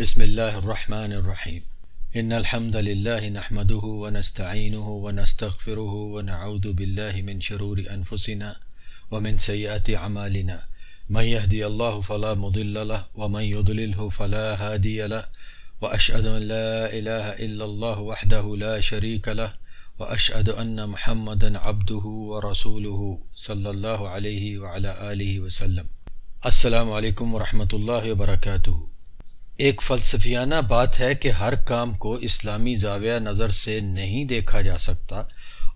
بسم اللہ الرحمن الرحیم۔ ان الحمد لله نحمده ونستعينه ونستغفره ونعوذ بالله من شرور انفسنا ومن سيئات اعمالنا۔ من يهدي الله فلا مضل له ومن يضلله فلا هادي له واشهد ان لا اله الا الله وحده لا شريك له واشهد ان محمدا عبده ورسوله صلى الله عليه وعلى اله وسلم۔ السلام علیکم ورحمۃ اللہ وبرکاتہ۔ ایک فلسفیانہ بات ہے کہ ہر کام کو اسلامی زاویہ نظر سے نہیں دیکھا جا سکتا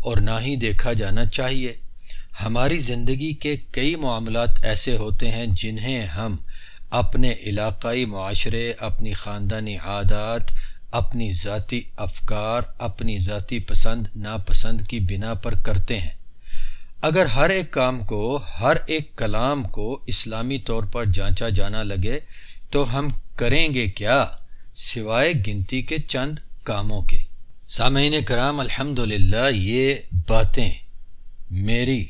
اور نہ ہی دیکھا جانا چاہیے۔ ہماری زندگی کے کئی معاملات ایسے ہوتے ہیں جنہیں ہم اپنے علاقائی معاشرے، اپنی خاندانی عادات، اپنی ذاتی افکار، اپنی ذاتی پسند، ناپسند کی بنا پر کرتے ہیں۔ اگر ہر ایک کام کو، ہر ایک کلام کو اسلامی طور پر جانچا جانا لگے تو ہم کریں گے کیا سوائے گنتی کے چند کاموں کے؟ سامعین کرام الحمد یہ باتیں میری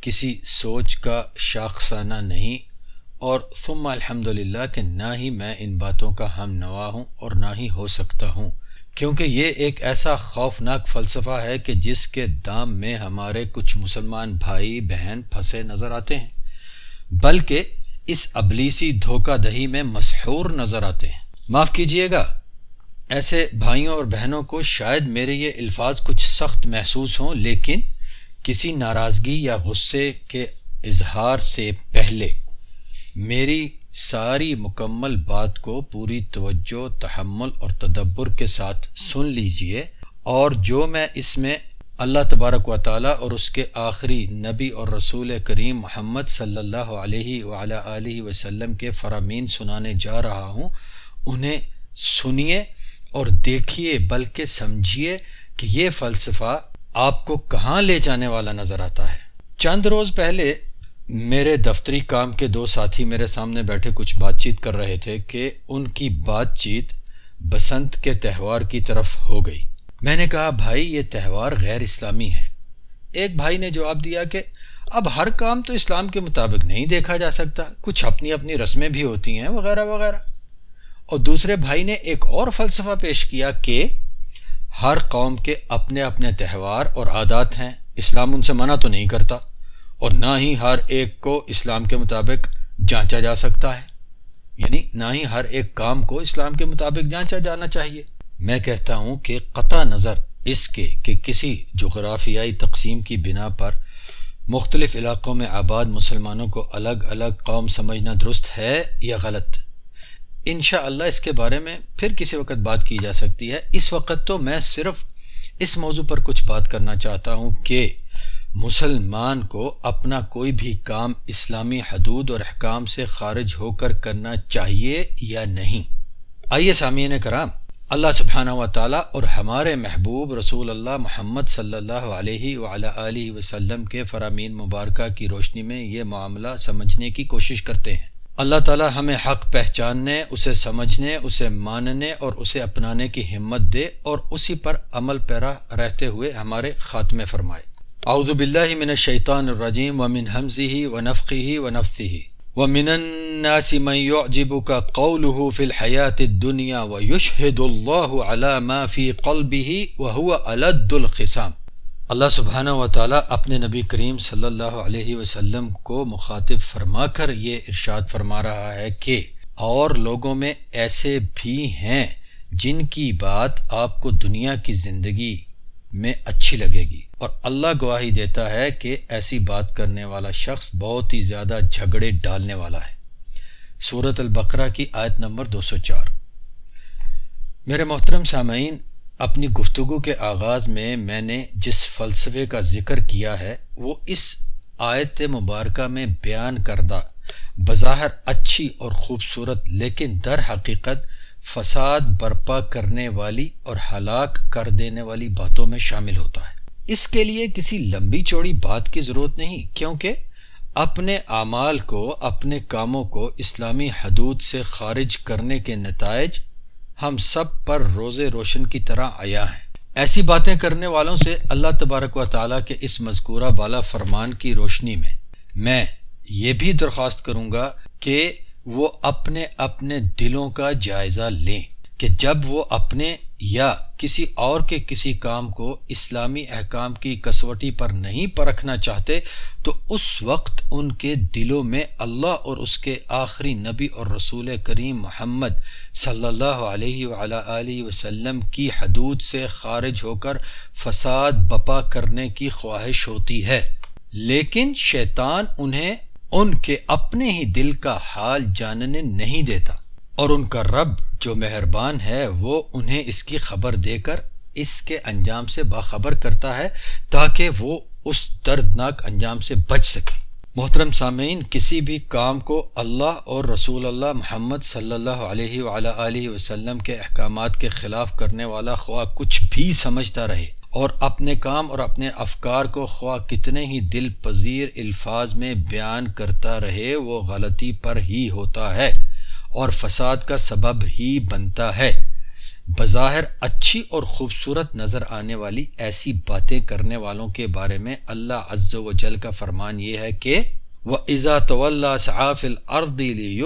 کسی سوچ کا شاخسانہ نہیں اور ثم الحمد للہ کہ نہ ہی میں ان باتوں کا ہم نوا ہوں اور نہ ہی ہو سکتا ہوں، کیونکہ یہ ایک ایسا خوفناک فلسفہ ہے کہ جس کے دام میں ہمارے کچھ مسلمان بھائی بہن پھنسے نظر آتے ہیں، بلکہ اس ابلیسی دھوکہ دہی میں مسحور نظر آتے ہیں۔ معاف کیجیے گا، ایسے بھائیوں اور بہنوں کو شاید میرے یہ الفاظ کچھ سخت محسوس ہوں، لیکن کسی ناراضگی یا غصے کے اظہار سے پہلے میری ساری مکمل بات کو پوری توجہ، تحمل اور تدبر کے ساتھ سن لیجیے اور جو میں اس میں اللہ تبارک و تعالیٰ اور اس کے آخری نبی اور رسول کریم محمد صلی اللہ علیہ وعلیٰ علیہ وسلم کے فرامین سنانے جا رہا ہوں، انہیں سنیے اور دیکھیے، بلکہ سمجھیے کہ یہ فلسفہ آپ کو کہاں لے جانے والا نظر آتا ہے۔ چند روز پہلے میرے دفتری کام کے دو ساتھی میرے سامنے بیٹھے کچھ بات چیت کر رہے تھے کہ ان کی بات چیت بسنت کے تہوار کی طرف ہو گئی۔ میں نے کہا، بھائی، یہ تہوار غیر اسلامی ہے. ایک بھائی نے جواب دیا کہ، اب ہر کام تو اسلام کے مطابق نہیں دیکھا جا سکتا، کچھ اپنی اپنی رسمیں بھی ہوتی ہیں، وغیرہ وغیرہ۔ اور دوسرے بھائی نے ایک اور فلسفہ پیش کیا کہ ہر قوم کے اپنے اپنے تہوار اور عادات ہیں، اسلام ان سے منع تو نہیں کرتا، اور نہ ہی ہر ایک کو اسلام کے مطابق جانچا جا سکتا ہے۔ یعنی نہ ہی ہر ایک کام کو اسلام کے مطابق جانچا جانا چاہیے۔ میں کہتا ہوں کہ قطع نظر اس کے کہ کسی جغرافیائی تقسیم کی بنا پر مختلف علاقوں میں آباد مسلمانوں کو الگ الگ قوم سمجھنا درست ہے یا غلط؟ انشاءاللہ اللہ اس کے بارے میں پھر کسی وقت بات کی جا سکتی ہے۔ اس وقت تو میں صرف اس موضوع پر کچھ بات کرنا چاہتا ہوں کہ مسلمان کو اپنا کوئی بھی کام اسلامی حدود اور احکام سے خارج ہو کر کرنا چاہیے یا نہیں۔ آئیے سامعین کرام اللہ سبحانہ و تعالیٰ اور ہمارے محبوب رسول اللہ محمد صلی اللہ علیہ وعلیٰ علیہ وسلم کے فرامین مبارکہ کی روشنی میں یہ معاملہ سمجھنے کی کوشش کرتے ہیں۔ اللہ تعالیٰ ہمیں حق پہچاننے، اسے سمجھنے، اسے ماننے اور اسے اپنانے کی ہمت دے اور اسی پر عمل پیرا رہتے ہوئے ہمارے خاتمے فرمائے۔ اعوذ باللہ من الشیطان الرجیم ومن حمزه ونفقه ونفثه ومن الناس من يعجبك قوله في الحياة الدنيا ويشهد الله على ما في قلبه وهو ألد الخصام. اللہ سبحانہ و تعالیٰ اپنے نبی کریم صلی اللہ علیہ وسلم کو مخاطب فرما کر یہ ارشاد فرما رہا ہے کہ اور لوگوں میں ایسے بھی ہیں جن کی بات آپ کو دنیا کی زندگی میں اچھی لگے گی۔ اور اللہ گواہی دیتا ہے کہ ایسی بات کرنے والا شخص بہت ہی زیادہ جھگڑے ڈالنے والا ہے۔ صورت البقرہ کی آیت نمبر دو سو چار۔ میرے محترم سامعین، اپنی گفتگو کے آغاز میں میں نے جس فلسفے کا ذکر کیا ہے، وہ اس آیت مبارکہ میں بیان کردہ، بظاہر اچھی اور خوبصورت، لیکن در حقیقت فساد برپا کرنے والی اور ہلاک کر دینے والی باتوں میں شامل ہوتا ہے۔ اس کے لیے کسی لمبی چوڑی بات کی ضرورت نہیں، کیونکہ اپنے اعمال کو، اپنے کاموں کو اسلامی حدود سے خارج کرنے کے نتائج ہم سب پر روز روشن کی طرح آیا ہیں۔ ایسی باتیں کرنے والوں سے اللہ تبارک و تعالیٰ کے اس مذکورہ بالا فرمان کی روشنی میں میں یہ بھی درخواست کروں گا کہ وہ اپنے اپنے دلوں کا جائزہ لیں کہ جب وہ اپنے یا کسی اور کے کسی کام کو اسلامی احکام کی کسوٹی پر نہیں پرکھنا چاہتے، تو اس وقت ان کے دلوں میں اللہ اور اس کے آخری نبی اور رسول کریم محمد صلی اللہ علیہ وآلہ وسلم کی حدود سے خارج ہو کر فساد بپا کرنے کی خواہش ہوتی ہے۔ لیکن شیطان انہیں ان کے اپنے ہی دل کا حال جاننے نہیں دیتا۔ اور ان کا رب جو مہربان ہے، وہ انہیں اس کی خبر دے کر اس کے انجام سے باخبر کرتا ہے، تاکہ وہ اس دردناک انجام سے بچ سکے۔ محترم سامعین، کسی بھی کام کو اللہ اور رسول اللہ محمد صلی اللہ علیہ وآلہ وسلم کے احکامات کے خلاف کرنے والا خواہ کچھ بھی سمجھتا رہے اور اپنے کام اور اپنے افکار کو خواہ کتنے ہی دل پذیر الفاظ میں بیان کرتا رہے، وہ غلطی پر ہی ہوتا ہے اور فساد کا سبب ہی بنتا ہے۔ بظاہر اچھی اور خوبصورت نظر آنے والی ایسی باتیں کرنے والوں کے بارے میں اللہ عز و جل کا فرمان یہ ہے کہ وہ عزا طول صاف الردی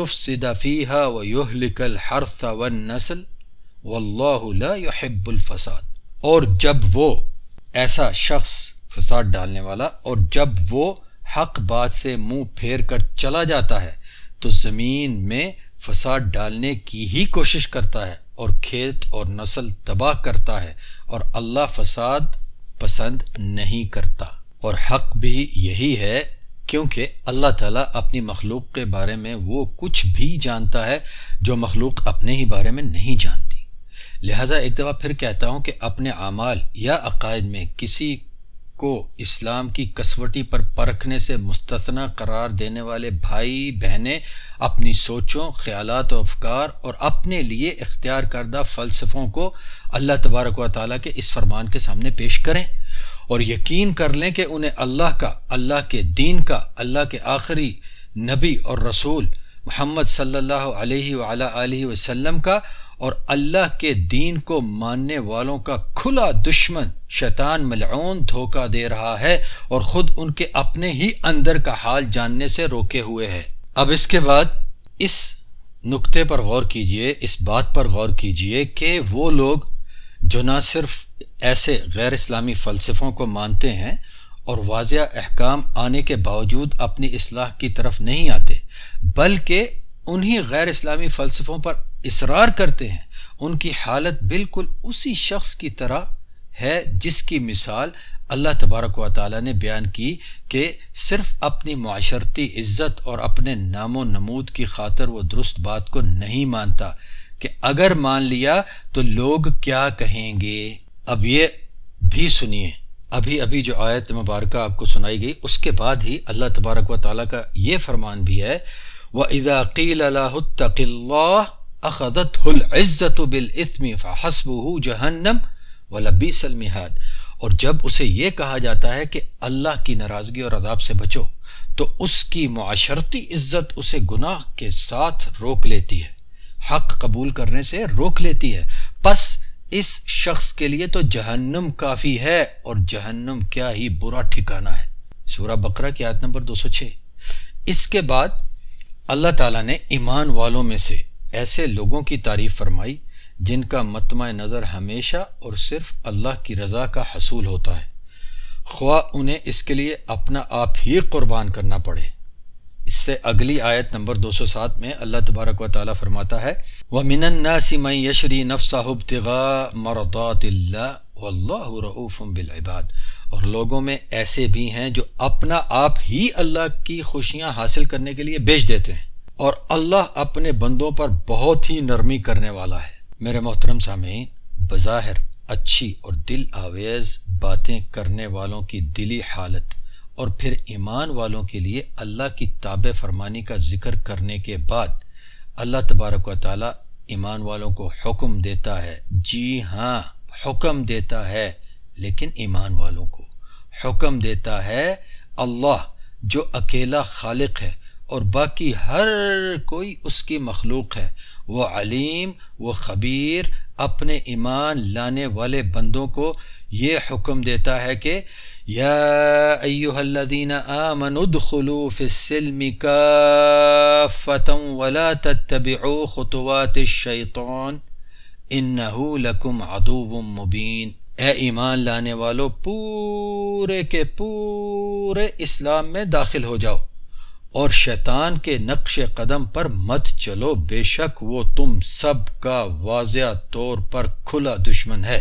فیحا و یوہلکل حرف و نسل و اللہ يحب الفساد۔ اور جب وہ ایسا شخص فساد ڈالنے والا اور جب وہ حق بات سے منہ پھیر کر چلا جاتا ہے، تو زمین میں فساد ڈالنے کی ہی کوشش کرتا ہے اور کھیت اور نسل تباہ کرتا ہے اور اللہ فساد پسند نہیں کرتا۔ اور حق بھی یہی ہے، کیونکہ اللہ تعالیٰ اپنی مخلوق کے بارے میں وہ کچھ بھی جانتا ہے جو مخلوق اپنے ہی بارے میں نہیں جانتی لہذا ایک دفعہ پھر کہتا ہوں کہ اپنے اعمال یا عقائد میں کسی کو اسلام کی کسوٹی پر پرکھنے سے مستثنا قرار دینے والے بھائی بہنیں اپنی سوچوں، خیالات و افکار اور اپنے لیے اختیار کردہ فلسفوں کو اللہ تبارک و تعالیٰ کے اس فرمان کے سامنے پیش کریں اور یقین کر لیں کہ انہیں اللہ کا، اللہ کے دین کا، اللہ کے آخری نبی اور رسول محمد صلی اللہ علیہ وآلہ وسلم کا اور اللہ کے دین کو ماننے والوں کا کھلا دشمن شیطان ملعون دھوکہ دے رہا ہے اور خود ان کے اپنے ہی اندر کا حال جاننے سے روکے ہوئے ہے۔ اب اس کے بعد اس نقطے پر غور کیجیے، اس بات پر غور کیجیے کہ وہ لوگ جو نہ صرف ایسے غیر اسلامی فلسفوں کو مانتے ہیں اور واضح احکام آنے کے باوجود اپنی اصلاح کی طرف نہیں آتے، بلکہ انہی غیر اسلامی فلسفوں پر اصرار کرتے ہیں، ان کی حالت بالکل اسی شخص کی طرح ہے جس کی مثال اللہ تبارک و تعالیٰ نے بیان کی کہ صرف اپنی معاشرتی عزت اور اپنے نام و نمود کی خاطر وہ درست بات کو نہیں مانتا کہ اگر مان لیا تو لوگ کیا کہیں گے؟ اب یہ بھی سنیے، ابھی ابھی جو آیت مبارکہ آپ کو سنائی گئی، اس کے بعد ہی اللہ تبارک و تعالیٰ کا یہ فرمان بھی ہے وہ اضاقیل اللہ اخذت العزت بالاسم فحسبه جہنم ولبی اور جب اسے یہ کہا جاتا ہے کہ اللہ کی ناراضگی اور عذاب سے بچو، تو اس کی معاشرتی عزت اسے گناہ کے ساتھ روک لیتی ہے۔ حق قبول کرنے سے روک لیتی ہے۔ پس اس شخص کے لیے تو جہنم کافی ہے اور جہنم کیا ہی برا ٹھکانہ ہے۔ سورہ بقرہ کی آیت نمبر دو سو چھ۔ اس کے بعد اللہ تعالیٰ نے ایمان والوں میں سے ایسے لوگوں کی تعریف فرمائی جن کا متمع نظر ہمیشہ اور صرف اللہ کی رضا کا حصول ہوتا ہے۔ خواہ انہیں اس کے لیے اپنا آپ ہی قربان کرنا پڑے۔ اس سے اگلی آیت نمبر دو سو سات میں اللہ تبارک و تعالیٰ فرماتا ہے وہ من میں یشری نفسب تغا مردات اللہ اللہ رعف بالعباد۔ اور لوگوں میں ایسے بھی ہیں جو اپنا آپ ہی اللہ کی خوشیاں حاصل کرنے کے لیے بیچ دیتے ہیں۔ اور اللہ اپنے بندوں پر بہت ہی نرمی کرنے والا ہے۔ میرے محترم سامعین، بظاہر اچھی اور دل آویز باتیں کرنے والوں کی دلی حالت اور پھر ایمان والوں کے لیے اللہ کی تاب فرمانی کا ذکر کرنے کے بعد اللہ تبارک و تعالی ایمان والوں کو حکم دیتا ہے۔ جی ہاں حکم دیتا ہے، لیکن ایمان والوں کو حکم دیتا ہے اللہ جو اکیلا خالق ہے۔ اور باقی ہر کوئی اس کی مخلوق ہے۔ وہ علیم، وہ خبیر، اپنے ایمان لانے والے بندوں کو یہ حکم دیتا ہے کہ، یا ایوہ الذین آمنوا ادخلوا فی السلم کافتا ولا تتبعوا خطوات الشیطان انہو لکم عدو مبین۔ اے ایمان لانے والو، پورے کے پورے اسلام میں داخل ہو جاؤ۔ اور شیطان کے نقش قدم پر مت چلو، بے شک وہ تم سب کا واضح طور پر کھلا دشمن ہے۔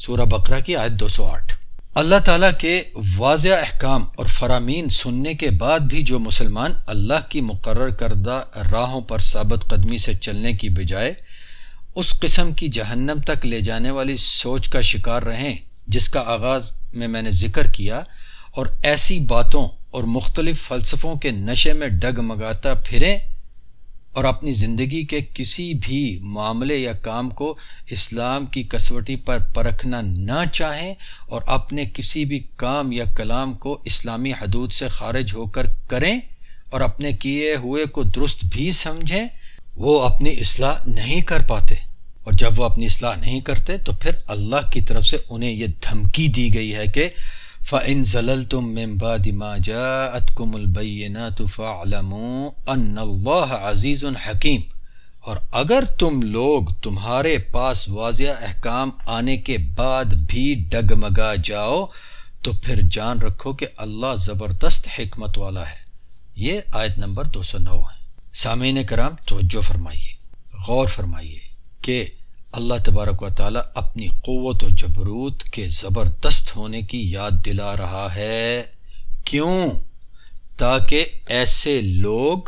سورہ بقرہ کی آیت دو سو آٹھ۔ اللہ تعالیٰ کے واضح احکام اور فرامین سننے کے بعد بھی جو مسلمان اللہ کی مقرر کردہ راہوں پر ثابت قدمی سے چلنے کی بجائے اس قسم کی جہنم تک لے جانے والی سوچ کا شکار رہیں، جس کا آغاز میں میں نے ذکر کیا، اور ایسی باتوں اور مختلف فلسفوں کے نشے میں ڈگ مگاتا پھریں اور اپنی زندگی کے کسی بھی معاملے یا کام کو اسلام کی کسوٹی پر پرکھنا نہ چاہیں اور اپنے کسی بھی کام یا کلام کو اسلامی حدود سے خارج ہو کر کریں اور اپنے کیے ہوئے کو درست بھی سمجھیں، وہ اپنی اصلاح نہیں کر پاتے۔ اور جب وہ اپنی اصلاح نہیں کرتے تو پھر اللہ کی طرف سے انہیں یہ دھمکی دی گئی ہے کہ فَإِن زَلَلْتُم مِّن بَعْدِ مَا جَاءَتْكُمُ الْبَيِّنَاتُ فَاعْلَمُوا أَنَّ اللَّهَ عَزِيزٌ حَكِيمٌ اور اگر تم لوگ تمہارے پاس واضح احکام آنے کے بعد بھی ڈگمگا جاؤ، تو پھر جان رکھو کہ اللہ زبردست حکمت والا ہے۔ یہ آیت نمبر دو سو نو ہے۔ سامعین کرام، توجہ فرمائیے، غور فرمائیے کہ اللہ تبارک و تعالیٰ اپنی قوت و جبروت کے زبردست ہونے کی یاد دلا رہا ہے۔ کیوں؟ تاکہ ایسے لوگ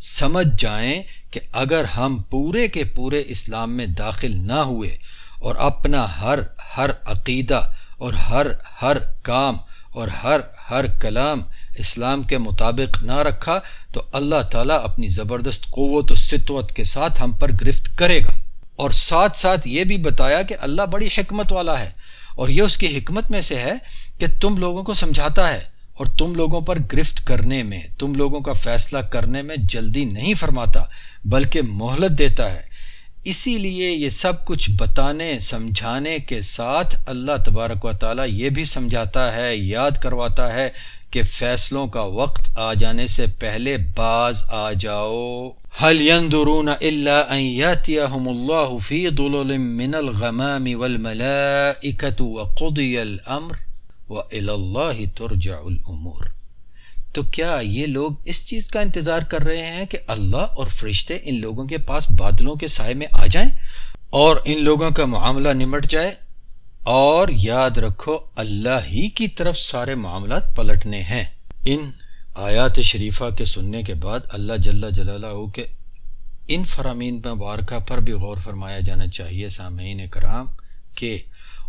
سمجھ جائیں کہ اگر ہم پورے کے پورے اسلام میں داخل نہ ہوئے اور اپنا ہر ہر عقیدہ اور ہر ہر کام اور ہر ہر کلام اسلام کے مطابق نہ رکھا، تو اللہ تعالیٰ اپنی زبردست قوت و ستوت کے ساتھ ہم پر گرفت کرے گا۔ اور ساتھ ساتھ یہ بھی بتایا کہ اللہ بڑی حکمت والا ہے اور یہ اس کی حکمت میں سے ہے کہ تم لوگوں کو سمجھاتا ہے اور تم لوگوں پر گرفت کرنے میں، تم لوگوں کا فیصلہ کرنے میں جلدی نہیں فرماتا، بلکہ مہلت دیتا ہے۔ اسی لیے یہ سب کچھ بتانے، سمجھانے کے ساتھ اللہ تبارک و تعالیٰ یہ بھی سمجھاتا ہے، یاد کرواتا ہے کہ فیصلوں کا وقت آ جانے سے پہلے باز آ جاؤ۔ هل ينظرون الا ان ياتيهم الله في ظلل من الغمام والملائكه وقضي الامر والى الله ترجع الامور تو کیا یہ لوگ اس چیز کا انتظار کر رہے ہیں کہ اللہ اور فرشتے ان لوگوں کے پاس بادلوں کے سائے میں آ جائیں اور ان لوگوں کا معاملہ نمٹ جائے؟ اور یاد رکھو، اللہ ہی کی طرف سارے معاملات پلٹنے ہیں۔ ان آیات شریفہ کے سننے کے بعد اللہ جل جلالہ کے ان فرامین مبارکہ پر بھی غور فرمایا جانا چاہیے، سامعین کرام، کہ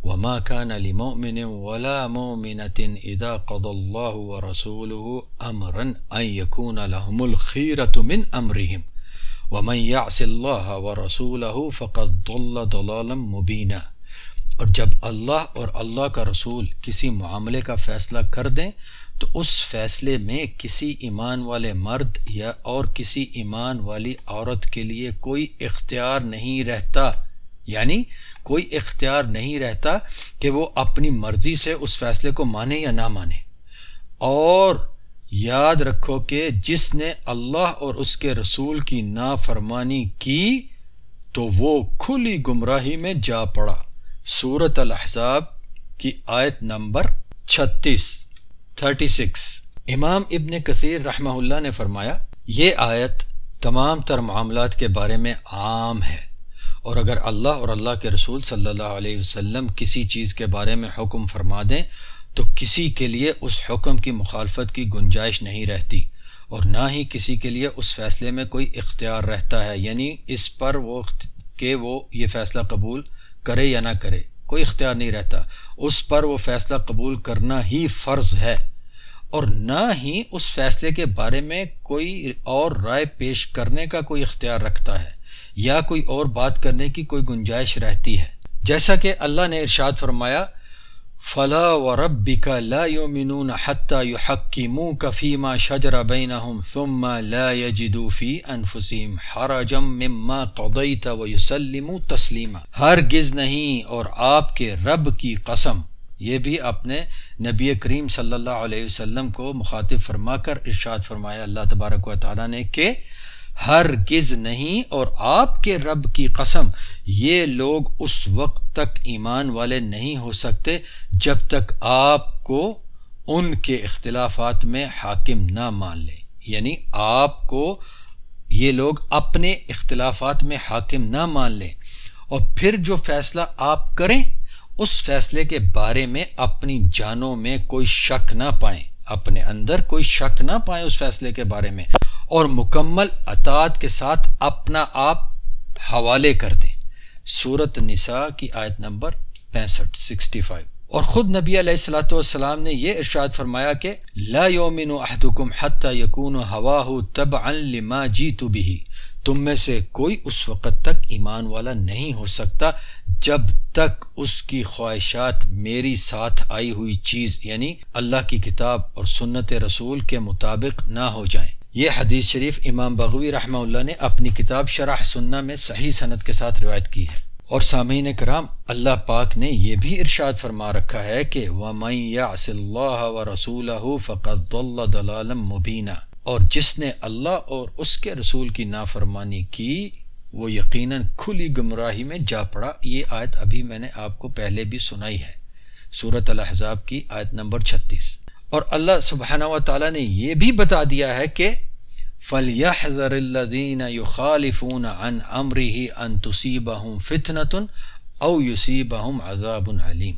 وما كان لمؤمن ولا مؤمنة اذا قضى الله ورسوله امرا ان يكون لهم الخيرة من امرهم ومن يعص الله ورسوله فقد ضل ضلالا مبينا۔ اور جب اللہ اور اللہ کا رسول کسی معاملے کا فیصلہ کر دیں، تو اس فیصلے میں کسی ایمان والے مرد یا اور کسی ایمان والی عورت کے لیے کوئی اختیار نہیں رہتا۔ یعنی کوئی اختیار نہیں رہتا کہ وہ اپنی مرضی سے اس فیصلے کو مانے یا نہ مانے۔ اور یاد رکھو کہ جس نے اللہ اور اس کے رسول کی نافرمانی کی، تو وہ کھلی گمراہی میں جا پڑا۔ سورت الحضاب کی آیت نمبر چھتیس، تھرٹی سکس۔ امام ابن کثیر رحمہ اللہ نے فرمایا، یہ آیت تمام تر معاملات کے بارے میں عام ہے۔ اور اگر اللہ اور اللہ کے رسول صلی اللہ علیہ وسلم کسی چیز کے بارے میں حکم فرما دیں، تو کسی کے لیے اس حکم کی مخالفت کی گنجائش نہیں رہتی۔ اور نہ ہی کسی کے لیے اس فیصلے میں کوئی اختیار رہتا ہے۔ یعنی اس پر وہ کہ وہ یہ فیصلہ قبول کرے یا نہ کرے، کوئی اختیار نہیں رہتا۔ اس پر وہ فیصلہ قبول کرنا ہی فرض ہے اور نہ ہی اس فیصلے کے بارے میں کوئی اور رائے پیش کرنے کا کوئی اختیار رکھتا ہے یا کوئی اور بات کرنے کی کوئی گنجائش رہتی ہے۔ جیسا کہ اللہ نے ارشاد فرمایا فلا و رب کا لا يؤمنون حتى يحكموك فيما شجر بينهم ثم لا يجدوا في انفسهم حرجا مما قضيت ويسلموا تسليما. ہرگز نہیں اور آپ کے رب کی قسم، یہ بھی اپنے نبی کریم صلی اللہ علیہ وسلم کو مخاطب فرما کر ارشاد فرمایا اللہ تبارک و تعالیٰ نے کہ ہرگز نہیں اور آپ کے رب کی قسم، یہ لوگ اس وقت تک ایمان والے نہیں ہو سکتے جب تک آپ کو ان کے اختلافات میں حاکم نہ مان لیں۔ یعنی آپ کو یہ لوگ اپنے اختلافات میں حاکم نہ مان لیں۔ اور پھر جو فیصلہ آپ کریں، اس فیصلے کے بارے میں اپنی جانوں میں کوئی شک نہ پائیں۔ اپنے اندر کوئی شک نہ پائیں اس فیصلے کے بارے میں۔ اور مکمل اطاعت کے ساتھ اپنا آپ حوالے کر دیں۔ صورت نساء کی آیت نمبر پینسٹھ، سکسٹی فائیو۔ اور خود نبی علیہ السلاۃ والسلام نے یہ ارشاد فرمایا کہ لا یومن احدکم حتی یکون ہواہ تبعا لما جیت بھی تم میں سے کوئی اس وقت تک ایمان والا نہیں ہو سکتا جب تک اس کی خواہشات میری ساتھ آئی ہوئی چیز یعنی اللہ کی کتاب اور سنت رسول کے مطابق نہ ہو جائیں۔ یہ حدیث شریف امام بغوی رحمہ اللہ نے اپنی کتاب شرح سننا میں صحیح صنعت کے ساتھ روایت کی ہے۔ اور سامعین کرام، اللہ پاک نے یہ بھی ارشاد فرما رکھا ہے کہ و رسول فقط مبینہ اور جس نے اللہ اور اس کے رسول کی نافرمانی کی، وہ یقیناً کھلی گمراہی میں جا پڑا۔ یہ آیت ابھی میں نے آپ کو پہلے بھی سنائی ہے۔ صورت الحضاب کی آیت نمبر چھتیس۔ اور اللہ سبحانہ و تعالیٰ نے یہ بھی بتا دیا ہے کہ فَلْيَحْذَرِ الَّذِينَ يُخَالِفُونَ عَنْ أَمْرِهِ أَن تُصِيبَهُمْ فِتْنَةٌ أَوْ يُصِيبَهُمْ عَذَابٌ عَلِيمٌ۔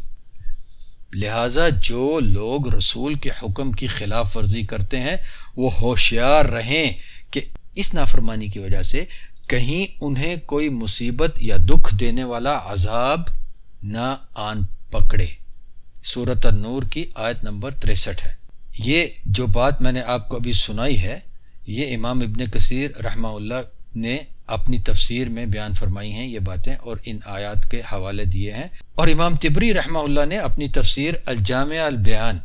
لہٰذا جو لوگ رسول کے حکم کی خلاف ورزی کرتے ہیں، وہ ہوشیار رہیں کہ اس نافرمانی کی وجہ سے کہیں انہیں کوئی مصیبت یا دکھ دینے والا عذاب نہ آن پکڑے۔ صورت النور کی آیت نمبر تریسٹھ ہے۔ یہ جو بات میں نے آپ کو ابھی سنائی ہے، یہ امام ابن کثیر رحمہ اللہ نے اپنی تفسیر میں بیان فرمائی ہیں یہ باتیں اور ان آیات کے حوالے دیے ہیں۔ اور امام تبری رحمہ اللہ نے اپنی تفسیر الجامع البیان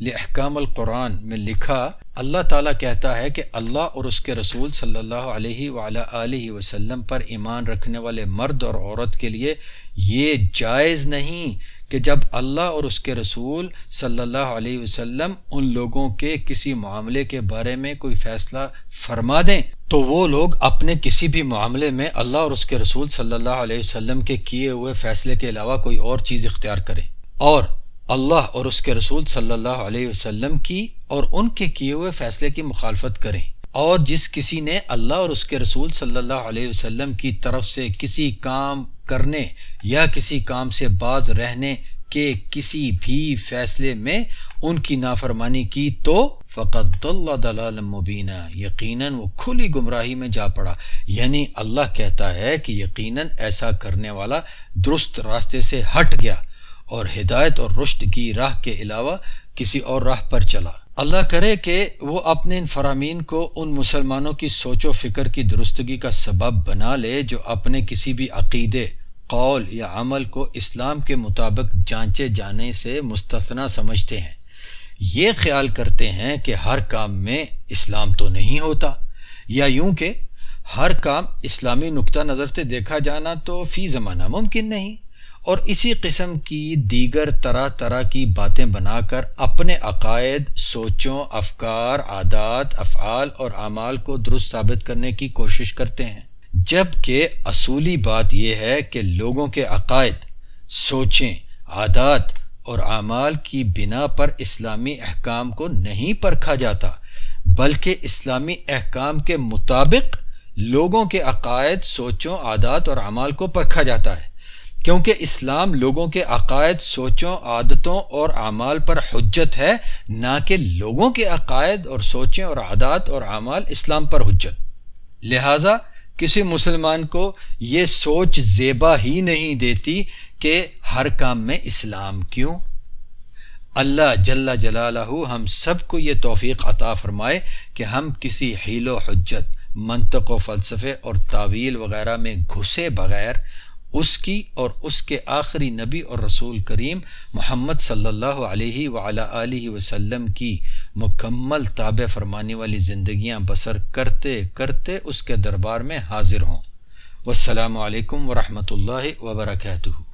لحکام القرآن میں لکھا، اللہ تعالیٰ کہتا ہے کہ اللہ اور اس کے رسول صلی اللہ علیہ وآلہ وسلم پر ایمان رکھنے والے مرد اور عورت کے لیے یہ جائز نہیں کہ جب اللہ اور اس کے رسول صلی اللہ علیہ وسلم ان لوگوں کے کسی معاملے کے بارے میں کوئی فیصلہ فرما دیں، تو وہ لوگ اپنے کسی بھی معاملے میں اللہ اور اس کے رسول صلی اللہ علیہ وسلم کے کیے ہوئے فیصلے کے علاوہ کوئی اور چیز اختیار کریں۔ اور اللہ اور اس کے رسول صلی اللہ علیہ وسلم کی اور ان کے کیے ہوئے فیصلے کی مخالفت کریں۔ اور جس کسی نے اللہ اور اس کے رسول صلی اللہ علیہ وسلم کی طرف سے کسی کام کرنے یا کسی کام سے باز رہنے کے کسی بھی فیصلے میں ان کی نافرمانی کی تو فقط اللہ دلال مبینہ یقیناً وہ کھلی گمراہی میں جا پڑا۔ یعنی اللہ کہتا ہے کہ یقیناً ایسا کرنے والا درست راستے سے ہٹ گیا اور ہدایت اور رشت کی راہ کے علاوہ کسی اور راہ پر چلا۔ اللہ کرے کہ وہ اپنے ان فرامین کو ان مسلمانوں کی سوچ و فکر کی درستگی کا سبب بنا لے جو اپنے کسی بھی عقیدے، قول یا عمل کو اسلام کے مطابق جانچے جانے سے مستثنا سمجھتے ہیں۔ یہ خیال کرتے ہیں کہ ہر کام میں اسلام تو نہیں ہوتا، یا یوں کہ ہر کام اسلامی نقطہ نظر سے دیکھا جانا تو فی زمانہ ممکن نہیں۔ اور اسی قسم کی دیگر طرح طرح کی باتیں بنا کر اپنے عقائد، سوچوں، افکار، عادات، افعال اور اعمال کو درست ثابت کرنے کی کوشش کرتے ہیں۔ جبکہ اصولی بات یہ ہے کہ لوگوں کے عقائد، سوچیں، عادات اور اعمال کی بنا پر اسلامی احکام کو نہیں پرکھا جاتا، بلکہ اسلامی احکام کے مطابق لوگوں کے عقائد، سوچوں، عادات اور اعمال کو پرکھا جاتا ہے۔ کیونکہ اسلام لوگوں کے عقائد، سوچوں، عادتوں اور اعمال پر حجت ہے، نہ کہ لوگوں کے عقائد اور سوچیں اور عادات اور اعمال اسلام پر حجت۔ لہٰذا کسی مسلمان کو یہ سوچ زیبا ہی نہیں دیتی کہ ہر کام میں اسلام کیوں۔ اللہ جل جلالہ ہم سب کو یہ توفیق عطا فرمائے کہ ہم کسی حیل و حجت، منطق و فلسفے اور تعویل وغیرہ میں گھسے بغیر اس کی اور اس کے آخری نبی اور رسول کریم محمد صلی اللہ علیہ علیہ وسلم کی مکمل تابع فرمانے والی زندگیاں بسر کرتے کرتے اس کے دربار میں حاضر ہوں۔ والسلام علیکم ورحمۃ اللہ وبرکاتہ۔